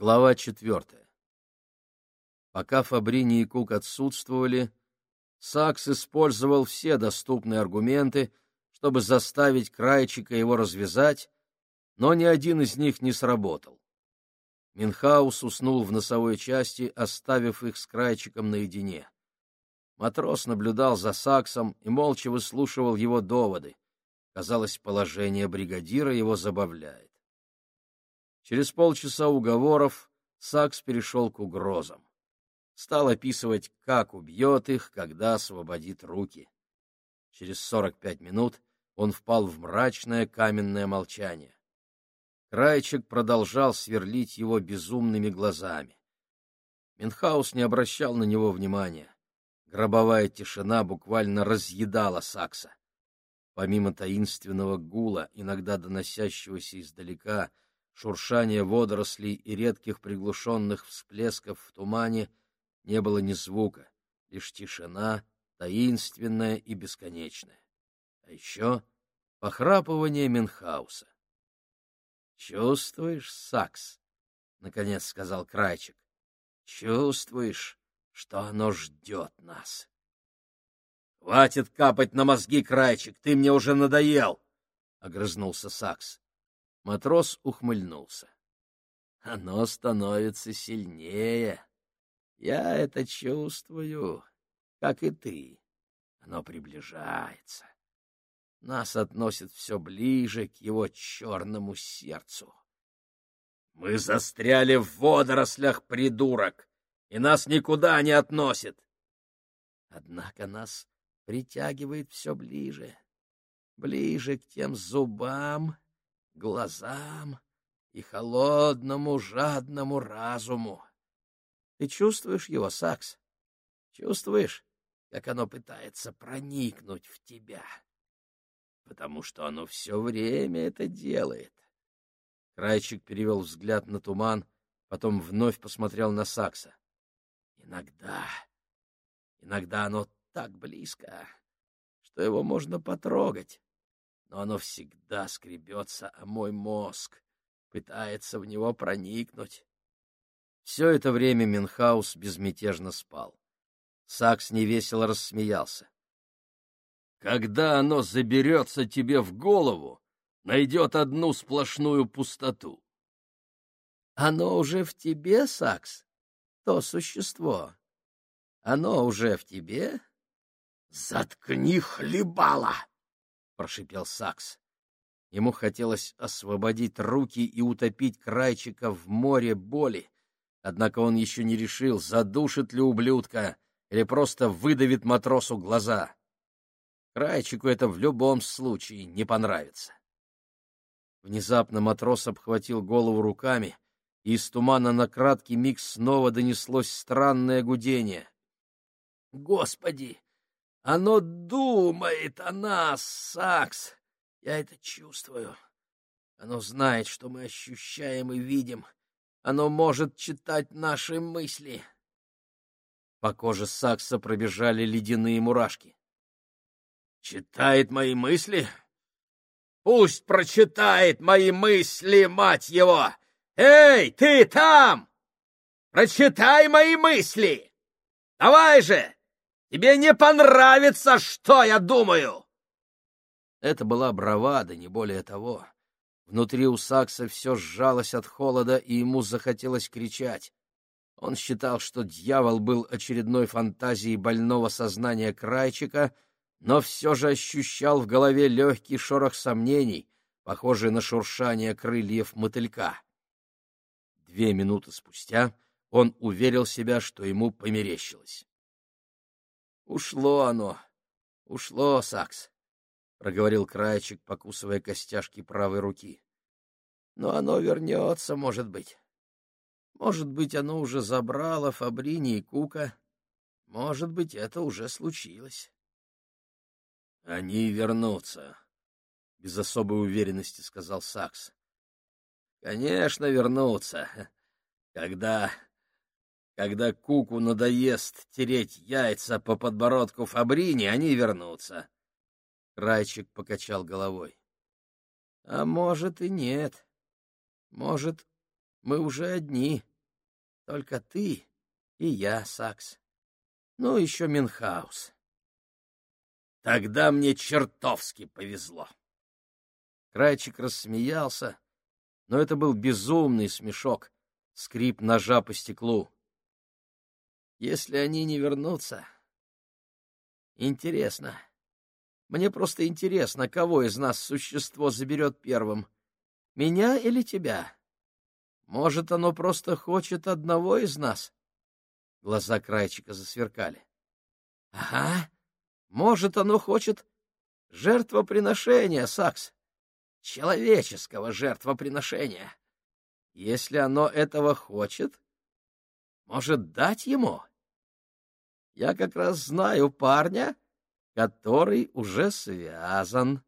Глава четвертая. Пока Фабрини и Кук отсутствовали, Сакс использовал все доступные аргументы, чтобы заставить Крайчика его развязать, но ни один из них не сработал. Минхаус уснул в носовой части, оставив их с Крайчиком наедине. Матрос наблюдал за Саксом и молча выслушивал его доводы. Казалось, положение бригадира его забавляет. Через полчаса уговоров Сакс перешел к угрозам. Стал описывать, как убьет их, когда освободит руки. Через сорок пять минут он впал в мрачное каменное молчание. Крайчик продолжал сверлить его безумными глазами. Минхаус не обращал на него внимания. Гробовая тишина буквально разъедала Сакса. Помимо таинственного гула, иногда доносящегося издалека, шуршания водорослей и редких приглушенных всплесков в тумане, не было ни звука, лишь тишина, таинственная и бесконечная. А еще похрапывание Менхауса. Чувствуешь, Сакс? — наконец сказал Крайчик. — Чувствуешь, что оно ждет нас? — Хватит капать на мозги, Крайчик, ты мне уже надоел! — огрызнулся Сакс. Матрос ухмыльнулся. — Оно становится сильнее. Я это чувствую, как и ты. Оно приближается нас относит все ближе к его черному сердцу. Мы застряли в водорослях, придурок, и нас никуда не относит. Однако нас притягивает все ближе, ближе к тем зубам, глазам и холодному, жадному разуму. Ты чувствуешь его, Сакс? Чувствуешь, как оно пытается проникнуть в тебя? потому что оно все время это делает. Крайчик перевел взгляд на туман, потом вновь посмотрел на Сакса. Иногда, иногда оно так близко, что его можно потрогать, но оно всегда скребется о мой мозг, пытается в него проникнуть. Все это время Минхаус безмятежно спал. Сакс невесело рассмеялся. Когда оно заберется тебе в голову, найдет одну сплошную пустоту. Оно уже в тебе, Сакс, то существо. Оно уже в тебе? Заткни хлебала! Прошипел Сакс. Ему хотелось освободить руки и утопить крайчика в море боли, однако он еще не решил, задушит ли ублюдка или просто выдавит матросу глаза. Крайчику это в любом случае не понравится. Внезапно матрос обхватил голову руками, и из тумана на краткий миг снова донеслось странное гудение. «Господи! Оно думает о нас, Сакс! Я это чувствую. Оно знает, что мы ощущаем и видим. Оно может читать наши мысли». По коже Сакса пробежали ледяные мурашки. Читает мои мысли? Пусть прочитает мои мысли, мать его! Эй, ты там! Прочитай мои мысли! Давай же! Тебе не понравится, что я думаю!» Это была бравада, не более того. Внутри у Сакса все сжалось от холода, и ему захотелось кричать. Он считал, что дьявол был очередной фантазией больного сознания Крайчика — но все же ощущал в голове легкий шорох сомнений, похожий на шуршание крыльев мотылька. Две минуты спустя он уверил себя, что ему померещилось. «Ушло оно! Ушло, Сакс!» — проговорил Крайчик, покусывая костяшки правой руки. «Но оно вернется, может быть. Может быть, оно уже забрало Фабрини и Кука. Может быть, это уже случилось». Они вернутся, — без особой уверенности сказал Сакс. — Конечно, вернутся. Когда... Когда Куку надоест тереть яйца по подбородку Фабрини, они вернутся. Крайчик покачал головой. — А может и нет. Может, мы уже одни. Только ты и я, Сакс. Ну, еще Минхаус. Тогда мне чертовски повезло. Крайчик рассмеялся, но это был безумный смешок, скрип ножа по стеклу. Если они не вернутся... Интересно. Мне просто интересно, кого из нас существо заберет первым, меня или тебя? Может, оно просто хочет одного из нас? Глаза Крайчика засверкали. — Ага, может, оно хочет жертвоприношения, Сакс, человеческого жертвоприношения. Если оно этого хочет, может, дать ему? Я как раз знаю парня, который уже связан.